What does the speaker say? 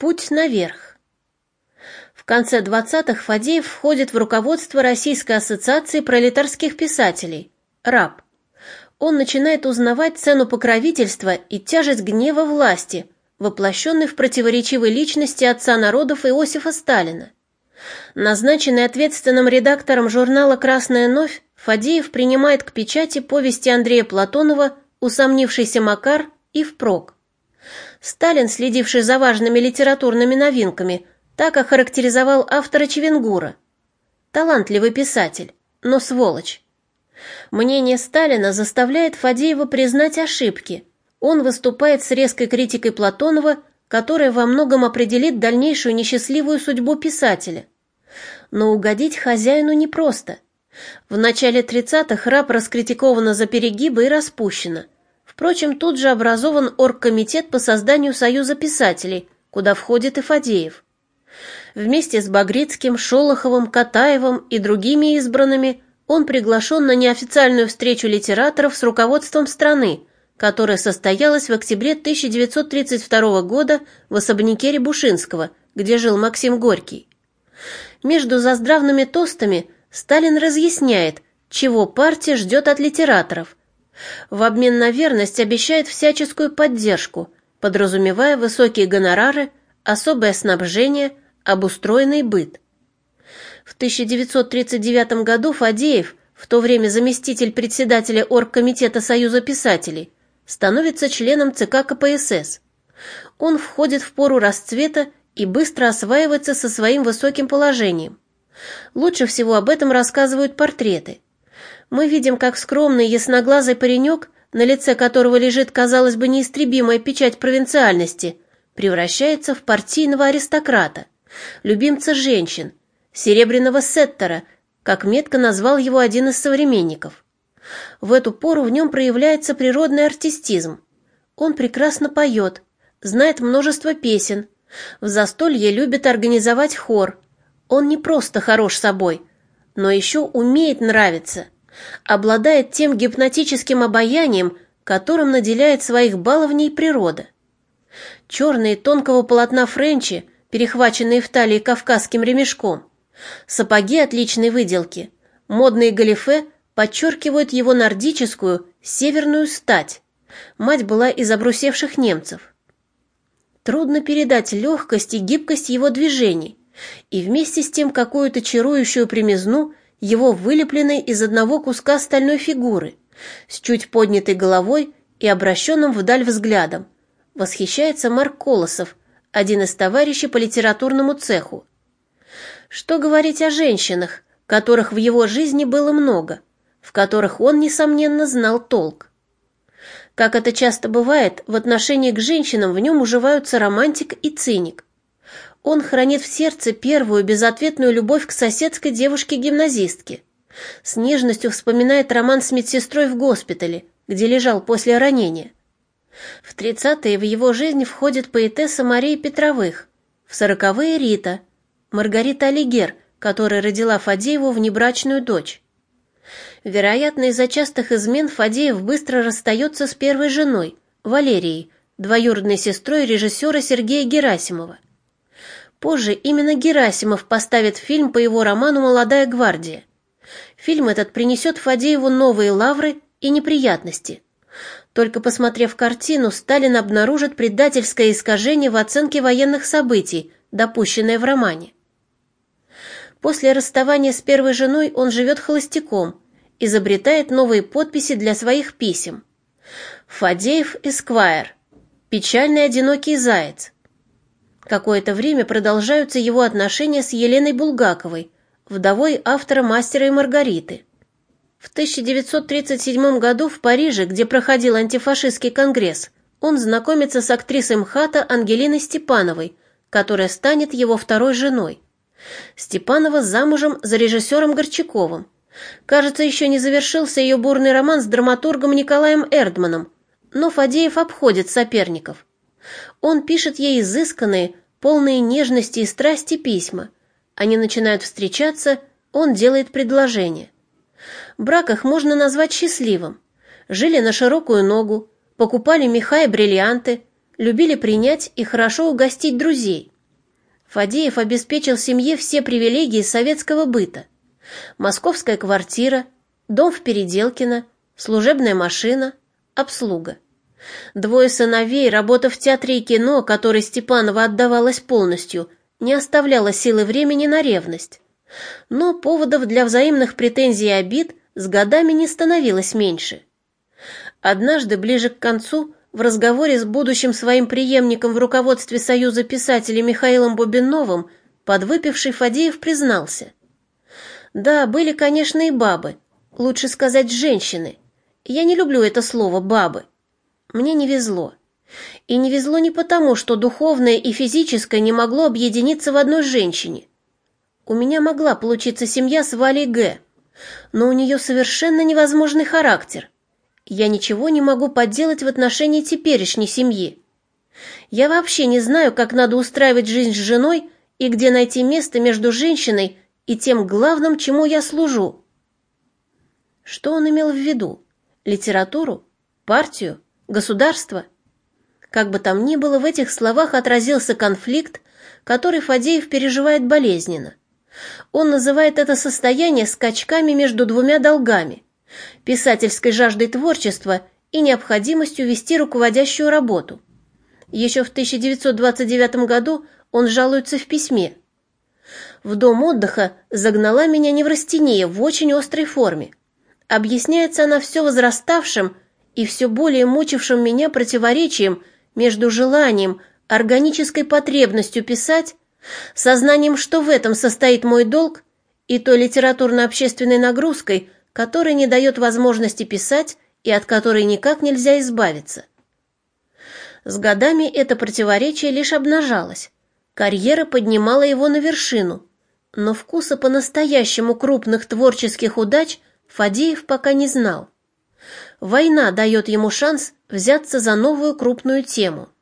Путь наверх. В конце 20-х Фадеев входит в руководство Российской ассоциации пролетарских писателей, РАП. Он начинает узнавать цену покровительства и тяжесть гнева власти, воплощенной в противоречивой личности отца народов Иосифа Сталина. Назначенный ответственным редактором журнала «Красная новь», Фадеев принимает к печати повести Андрея Платонова «Усомнившийся Макар» и «Впрок». Сталин, следивший за важными литературными новинками, так охарактеризовал автора Чевенгура. Талантливый писатель, но сволочь. Мнение Сталина заставляет Фадеева признать ошибки. Он выступает с резкой критикой Платонова, которая во многом определит дальнейшую несчастливую судьбу писателя. Но угодить хозяину непросто. В начале 30-х раб раскритикована за перегибы и распущена – Впрочем, тут же образован оргкомитет по созданию Союза писателей, куда входит и Фадеев. Вместе с Багрицким, Шолоховым, Катаевым и другими избранными он приглашен на неофициальную встречу литераторов с руководством страны, которая состоялась в октябре 1932 года в особняке Рябушинского, где жил Максим Горький. Между заздравными тостами Сталин разъясняет, чего партия ждет от литераторов – в обмен на верность обещает всяческую поддержку, подразумевая высокие гонорары, особое снабжение, обустроенный быт. В 1939 году Фадеев, в то время заместитель председателя Оргкомитета Союза писателей, становится членом ЦК КПСС. Он входит в пору расцвета и быстро осваивается со своим высоким положением. Лучше всего об этом рассказывают портреты – мы видим, как скромный ясноглазый паренек, на лице которого лежит, казалось бы, неистребимая печать провинциальности, превращается в партийного аристократа, любимца женщин, серебряного сеттера, как метко назвал его один из современников. В эту пору в нем проявляется природный артистизм. Он прекрасно поет, знает множество песен, в застолье любит организовать хор. Он не просто хорош собой, но еще умеет нравиться – обладает тем гипнотическим обаянием, которым наделяет своих баловней природа. Черные тонкого полотна френчи, перехваченные в талии кавказским ремешком, сапоги отличной выделки, модные галифе подчеркивают его нордическую, северную стать. Мать была из обрусевших немцев. Трудно передать легкость и гибкость его движений, и вместе с тем какую-то чарующую примизну его вылепленной из одного куска стальной фигуры, с чуть поднятой головой и обращенным вдаль взглядом. Восхищается Марк Колосов, один из товарищей по литературному цеху. Что говорить о женщинах, которых в его жизни было много, в которых он, несомненно, знал толк. Как это часто бывает, в отношении к женщинам в нем уживаются романтик и циник. Он хранит в сердце первую безответную любовь к соседской девушке-гимназистке. С нежностью вспоминает роман с медсестрой в госпитале, где лежал после ранения. В тридцатые в его жизнь входит поэтесса Мария Петровых, в сороковые Рита, Маргарита Алигер, которая родила Фадееву внебрачную дочь. Вероятно, из-за частых измен Фадеев быстро расстается с первой женой, Валерией, двоюродной сестрой режиссера Сергея Герасимова. Позже именно Герасимов поставит фильм по его роману «Молодая гвардия». Фильм этот принесет Фадееву новые лавры и неприятности. Только посмотрев картину, Сталин обнаружит предательское искажение в оценке военных событий, допущенное в романе. После расставания с первой женой он живет холостяком, изобретает новые подписи для своих писем. Фадеев Эсквайр. Печальный одинокий заяц. Какое-то время продолжаются его отношения с Еленой Булгаковой, вдовой автора «Мастера и Маргариты». В 1937 году в Париже, где проходил антифашистский конгресс, он знакомится с актрисой МХАТа Ангелиной Степановой, которая станет его второй женой. Степанова замужем за режиссером Горчаковым. Кажется, еще не завершился ее бурный роман с драматургом Николаем Эрдманом, но Фадеев обходит соперников. Он пишет ей изысканные, полные нежности и страсти письма. Они начинают встречаться, он делает предложение. Брак их можно назвать счастливым. Жили на широкую ногу, покупали меха и бриллианты, любили принять и хорошо угостить друзей. Фадеев обеспечил семье все привилегии советского быта. Московская квартира, дом в Переделкино, служебная машина, обслуга. Двое сыновей, работа в театре и кино, которой Степанова отдавалась полностью, не оставляла силы времени на ревность. Но поводов для взаимных претензий и обид с годами не становилось меньше. Однажды, ближе к концу, в разговоре с будущим своим преемником в руководстве Союза писателей Михаилом Бубиновым подвыпивший Фадеев признался. Да, были, конечно, и бабы, лучше сказать, женщины. Я не люблю это слово «бабы». Мне не везло. И не везло не потому, что духовное и физическое не могло объединиться в одной женщине. У меня могла получиться семья с Валей Г., но у нее совершенно невозможный характер. Я ничего не могу поделать в отношении теперешней семьи. Я вообще не знаю, как надо устраивать жизнь с женой и где найти место между женщиной и тем главным, чему я служу. Что он имел в виду? Литературу? Партию? Государство? Как бы там ни было, в этих словах отразился конфликт, который Фадеев переживает болезненно. Он называет это состояние скачками между двумя долгами – писательской жаждой творчества и необходимостью вести руководящую работу. Еще в 1929 году он жалуется в письме. «В дом отдыха загнала меня неврастения в очень острой форме. Объясняется она все возраставшим и все более мучившим меня противоречием между желанием, органической потребностью писать Сознанием, что в этом состоит мой долг, и той литературно-общественной нагрузкой, которая не дает возможности писать и от которой никак нельзя избавиться. С годами это противоречие лишь обнажалось. Карьера поднимала его на вершину, но вкуса по-настоящему крупных творческих удач Фадеев пока не знал. Война дает ему шанс взяться за новую крупную тему –